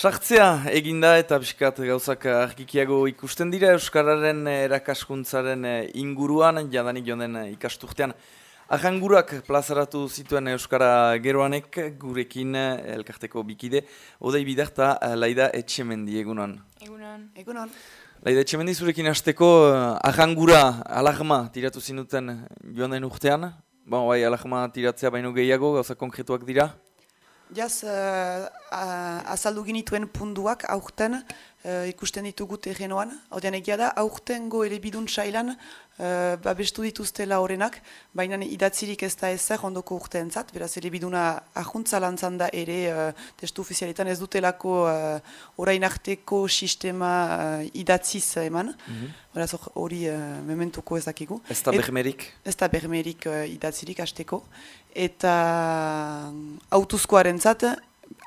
Sartzea eginda eta biskat gauzak argikiago ikusten dira Euskararen erakaskuntzaren inguruan, jadanik joan ikasturtean. Ajangurak plazaratu zituen Euskara geroanek gurekin elkarteko bikide, odei bidarta laida etxemendi egunon. Egunon. Egunon. Laida etxemendi zurekin hasteko ajangura alagma tiratu zinuten joan den urtean. Bon, bai, alagma tiratzea baino gehiago, gauza konkretuak dira. Jaz, uh, azaldu ginituen punduak aurten uh, ikusten ditugu terrenoan. Odean egia da, aurten go ere bidun sailan uh, babestu dituztela horrenak, baina idatzirik ez da ezer ondoko urte entzat, beraz ere biduna ahuntza lantzan da ere uh, testu ofizialetan ez dutelako uh, orain arteko sistema uh, idatziz eman. Mm Beraz hori uh, mementuko ezakigu. Ez da bermerik? Ez da bermerik uh, idatzirik hasteko eta autuzkoaren zat,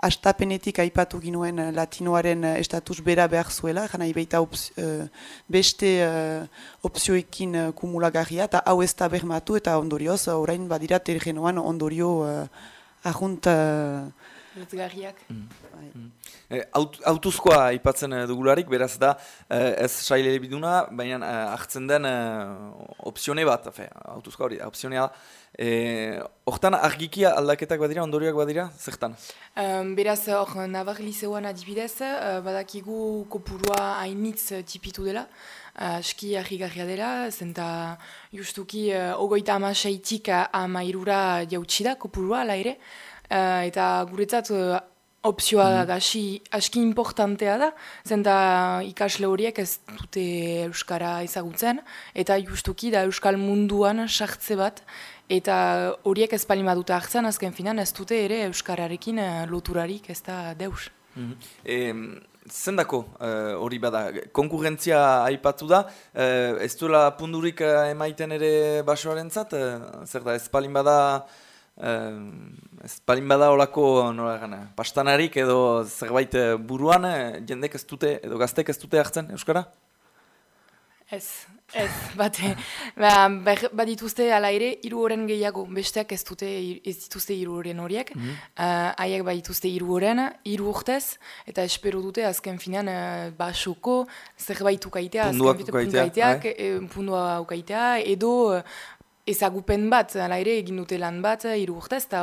astapenetik aipatu ginuen latinoaren estatus bera behar zuela, jana ibeita uh, beste uh, opzioekin uh, kumulagarria, eta hau ez da bermatu eta ondorioz, orain badira tergenoan ondorio uh, ahunt... Uh, mm. bai. mm. autuzkoa aipatzen dugularik, beraz da, ez saile biduna, baina hartzen den opzione bat, autuzkoa hori, opzionea E, hortan argikia aldaketak badira, ondorioak badira, zertan? Um, beraz, hor, Navar Liceoan adibidez, badakigu kopurua hainitz tipitu dela, aski argigarria dela, zenta justuki uh, ogoita amaseitik amairura jautsi da kopurua, ala ere, uh, eta guretzat uh, opzioa mm. da, aski importantea da, zenta ikasle horiek ez dute Euskara ezagutzen, eta justuki da Euskal munduan sartze bat, Eta horiek ez palima dute hartzen, azken finan ez dute ere Euskararekin uh, loturarik ez da deus. Mm -hmm. zendako eh, hori bada, konkurrentzia aipatu da, e, ez duela pundurik emaiten ere basoaren zat, zer da ez palin bada, ez palin bada olako gana, pastanarik edo zerbait buruan, jendek ez dute, edo gaztek ez dute hartzen Euskara? Ez, ez, bate, ba, ba dituzte ala ere, hiru horren gehiago, besteak ez dute, ez dituzte hiru horren horiek, mm -hmm. uh, ba dituzte hiru horren, hiru urtez, eta espero dute azken finan, uh, ba, xoko, zerbait ukaitea, azken ukaitea, pundua ukaitea, edo, ezagupen bat, ala ere, egin dute lan bat, hiru urtez, eta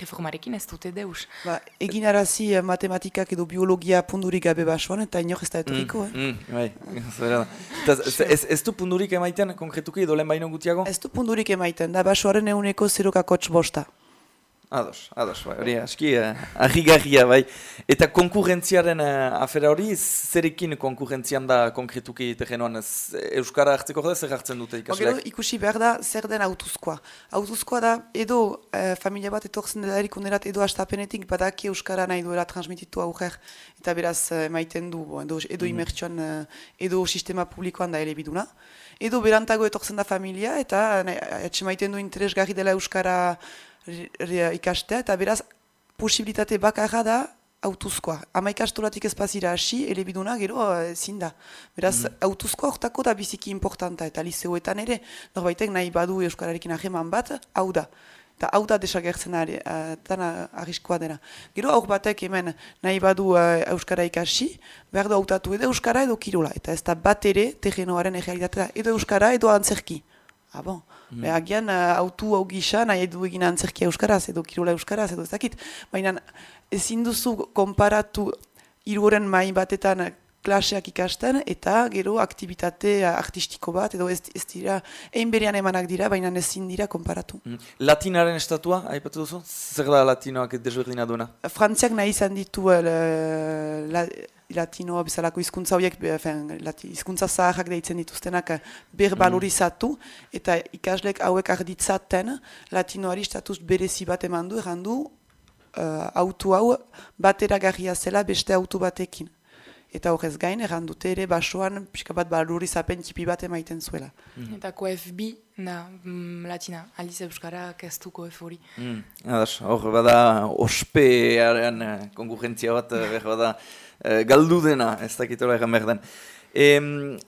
reformarekin ez dute deus. Ba, egin arazi eh, matematikak edo biologia pundurik gabe basoan, eta inok ez da etoriko, mm, eh? Mm, bai, ez, ez du pundurik emaiten, konkretuki, edo lehen baino gutiago? Ez du pundurik emaiten, da basoaren eguneko zerokakotx bosta. Ados, ados, bai, hori aski, eh, bai. Eta konkurrentziaren eh, afera hori, zerekin konkurrentzian da konkretuki terrenoan, Euskara hartzeko da, zer hartzen dute ikasleak? Ogero, ikusi behar da, zer den autuzkoa. Autuzkoa da, edo eh, familia bat etortzen delarik unerat, edo astapenetik badaki Euskara nahi duela transmititu aurrer, eta beraz eh, maiten du, bo, edo, edo mm -hmm. edo sistema publikoan da ere biduna. Edo berantago etortzen da familia, eta etxe maiten du interesgarri dela Euskara ikastea, eta beraz, posibilitate bakarra da autuzkoa. Ama ikastolatik ez pazira hasi, elebiduna gero ezin da. Beraz, mm. autuzkoa hortako da biziki importanta, eta liceoetan ere, norbaitek nahi badu Euskararekin aheman bat, hau da. Eta hau da desagertzen ari, uh, arriskoa dena. Gero aur batek hemen nahi badu uh, Euskara ikasi, behar du hautatu edo Euskara edo Kirola. Eta ez da bat ere terrenoaren egealitatea edo Euskara edo antzerki. Ah, bon. Mm. Agian, uh, autu hau gisa, nahi edu egin antzerkia euskaraz, edo kirola euskaraz, edo ezakit. Baina, ezin duzu konparatu iruren mai batetan klaseak ikasten, eta gero aktivitate artistiko bat, edo ez, ez dira, egin berean emanak dira, baina ezin dira konparatu. Mm. Latinaren estatua, haipatu duzu? Zer da latinoak desberdina duena? Frantziak nahi izan ditu uh, la, latinoa bezalako hizkuntza horiek, hizkuntza zaharrak deitzen dituztenak eh, berbalorizatu, mm. eta ikaslek hauek arditzaten latinoari status berezi bat eman du, errandu uh, autu hau batera garria zela beste autu batekin. Eta horrez gain, errandute ere basoan pixka bat balurizapen tipi bat emaiten zuela. Mm. Eta KFB, da, mm, latina, aldiz euskara kestu KF hori. Mm. Hor, bada, ospearen eh, konkurrentzia bat, behar bada, Eh, galdu dena, ez dakitola egan behar den. E,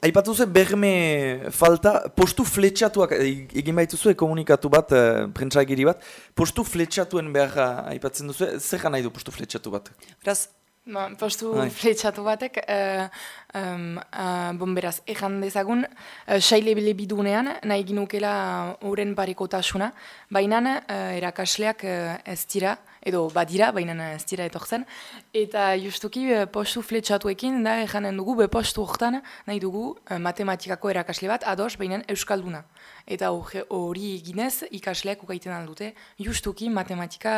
Aipatu ze berme falta, postu fletxatuak, egin baituzu komunikatu bat, e, bat, postu fletxatuen behar aipatzen duzu, zer nahi du postu fletxatu bat? Beraz, Ba, postu bai. fletxatu batek, uh, um, uh, bon beraz, ejan dezagun, uh, saile bile bidunean, nahi ginukela horren parekotasuna, baina uh, erakasleak uh, ez dira, edo badira, baina ez dira etortzen, eta justuki uh, postu fletxatuekin, da ejanen dugu, be postu horretan, nahi dugu uh, matematikako erakasle bat, ados, baina euskalduna. Eta hori eginez, ikasleak ukaiten aldute, justuki matematika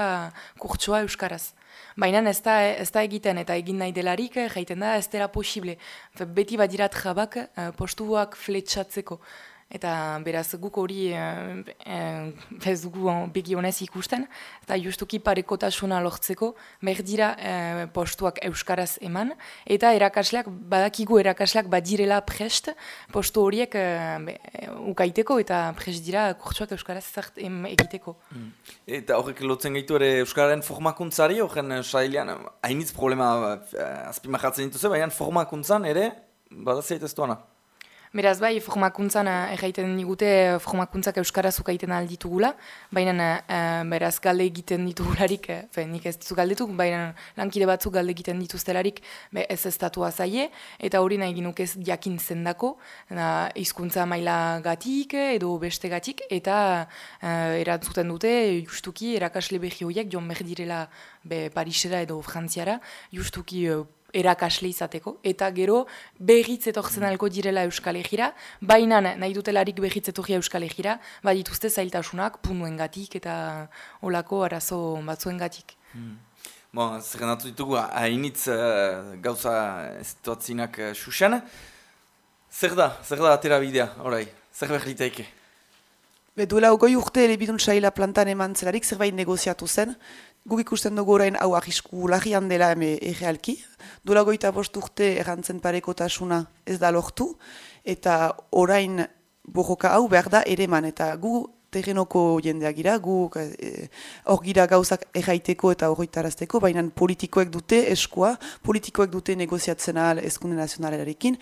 kurtsua euskaraz. Baina ez da, ez da egiten eta egin nahi delarik, eh, jaiten da ez dela posible. Beti badirat jabak uh, postuak fletxatzeko. Eta beraz guk hori eh, eh, ez dugu begi honez ikusten, eta justuki parekotasuna lortzeko, berdira eh, postuak euskaraz eman, eta erakasleak, badakigu erakasleak badirela prest, postu horiek eh, ukaiteko eta prest dira kurtsuak euskaraz zart egiteko. Mm. Eta horrek lotzen gaitu ere euskararen formakuntzari, horren sailean, hainitz problema eh, azpimahatzen dituzu, baina formakuntzan ere, badazait ez duana. Beraz bai, formakuntzan erraiten digute formakuntzak euskaraz ukaiten alditugula, baina e, beraz galde egiten ditugularik, e, nik ez ditu galdetuk, baina lankide batzuk galde egiten dituztelarik be, ez estatua zaie, eta hori nahi ginuk ez jakin zendako, hizkuntza maila gatik edo beste gatik, eta e, erantzuten dute justuki erakasle behi horiek, joan behar direla be, Parisera edo Frantziara, justuki erakasle izateko, eta gero behitz etortzen mm. alko direla Euskal Egira, baina nahi dutelarik behitz etorria Euskal Egira, badituzte zailtasunak punuen gatik eta olako arazo batzuen gatik. Hmm. Bon, zer ditugu, hainitz uh, gauza ez duatzinak uh, xuxan. Zer da, zer da atera bidea, orai, zer behar litaike? Be, duela ogoi urte elebidun saila plantan eman zelarik zerbait negoziatu zen. Guk ikusten dugu orain hau ahisku lagian dela eme egealki. Duela goita bost urte errantzen parekotasuna ez da lortu. Eta orain bojoka hau behar da ere man. Eta gu terrenoko jendeak gira, guk eh, hor gira gauzak erraiteko eta horretarazteko, baina politikoek dute eskua, politikoek dute negoziatzen ahal eskunde nazionalarekin,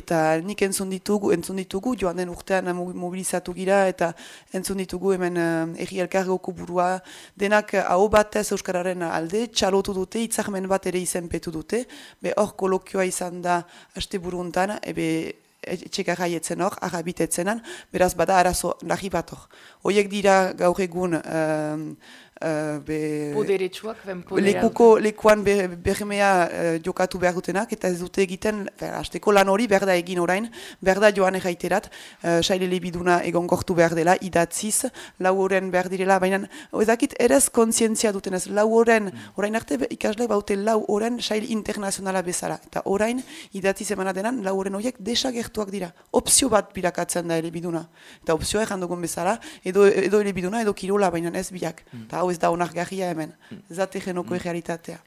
eta nik entzun ditugu, entzun ditugu, joan den urtean mobilizatu gira, eta entzun ditugu hemen uh, erri elkargoko burua, denak hau batez Euskararen alde, txalotu dute, itzarmen bat ere izenpetu dute, be hor kolokioa izan da haste buruntan, ebe etxeka gaietzen hor, agabitetzenan, beraz bada arazo nahi bat hor. Hoiek dira gaur egun Uh, be, Poderetsuak, lekuko, lekuan be, bermea uh, jokatu behar dutenak, eta ez dute egiten, hasteko lan hori behar da egin orain, behar da joan egaiterat, uh, saile lebiduna egon gortu behar dela, idatziz, lau horren behar direla, baina ezakit erez kontzientzia duten ez, lau horren, mm. orain arte ikasle baute lau horren saile internazionala bezala, eta orain idatziz emana denan, lau horren horiek desagertuak dira, opzio bat birakatzen da elebiduna, eta opzioa egan bezala, edo, edo elebiduna, edo kirola, baina ez biak, mm. Ez da onak garria hemen. Ez da tegenoko mm.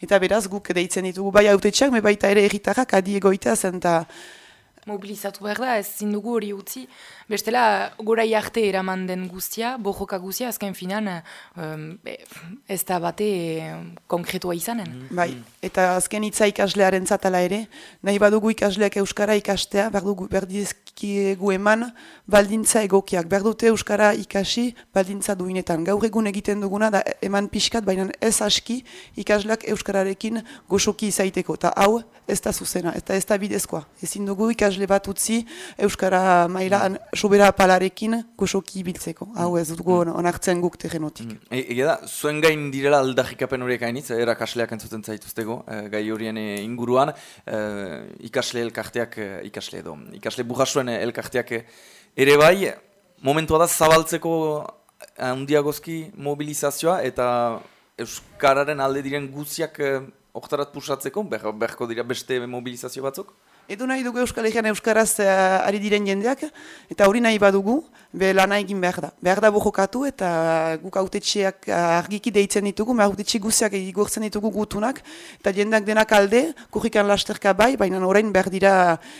Eta beraz guk deitzen ditugu bai autetxeak, me baita ere erritarrak adi egoita zen eta mobilizatu behar da, ez zindugu hori utzi. Bestela, gora arte eraman den guztia, bojoka guztia, azken finan, um, ez da bate konkretua izanen. Mm. Bai, eta azken hitza ikaslearen zatala ere, nahi badugu ikasleak Euskara ikastea, berdugu berdizkiegu eman baldintza egokiak. Berdute Euskara ikasi baldintza duinetan. Gaur egun egiten duguna da eman pixkat, baina ez aski ikasleak Euskararekin goxoki izaiteko. Ta hau, ez da zuzena, eta ez da bidezkoa. Ezin dugu ikasle bat utzi Euskara mailan sobera palarekin goxoki biltzeko. Hau ez dugu mm. onartzen guk terrenotik. Mm. E, ege da, zuen gain direla aldarrikapen horiek hainitz, erakasleak entzuten zaituztego, e, gai horien e, inguruan, e, ikasle elkarteak, ikasle edo, ikasle burrasuen elkarteak ere bai, momentua da zabaltzeko handiagozki mobilizazioa eta Euskararen alde diren guziak oktarat pusatzeko, beharko dira beste mobilizazio batzuk? Edo nahi dugu Euskal Herrian Euskaraz uh, ari diren jendeak, eta hori nahi badugu, be lana egin behar da. Behar da bojokatu eta guk autetxeak argiki deitzen ditugu, me autetxe guziak egurtzen ditugu gutunak, eta jendeak denak alde, kurrikan lasterka bai, baina orain behar dira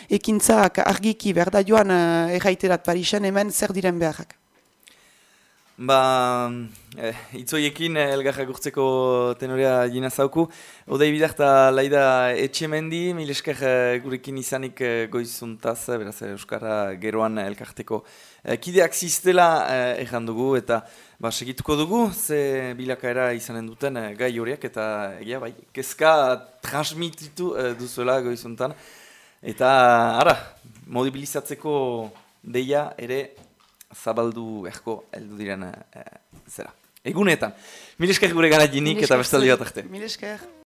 ekintzak argiki, behar da joan uh, erraiterat Parisen hemen zer diren beharrak. Ba, eh, itzoiekin eh, elgarra gurtzeko tenorea jina zauku. Odei bidarta laida etxemendi, mil esker eh, gurekin izanik eh, goizuntaz, eh, beraz eh, Euskara geroan elkarteko eh, kideak ziztela eh, erran dugu eta ba, segituko dugu, ze bilakaera izanen duten eh, gai horiek eta egia bai, kezka transmititu eh, duzuela goizuntan. Eta, ara, mobilizatzeko deia ere zabaldu erko heldu diren e, zera. Egunetan. Mil esker gure gara jinik eta bestaldi bat arte. Mil.